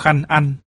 khăn ăn.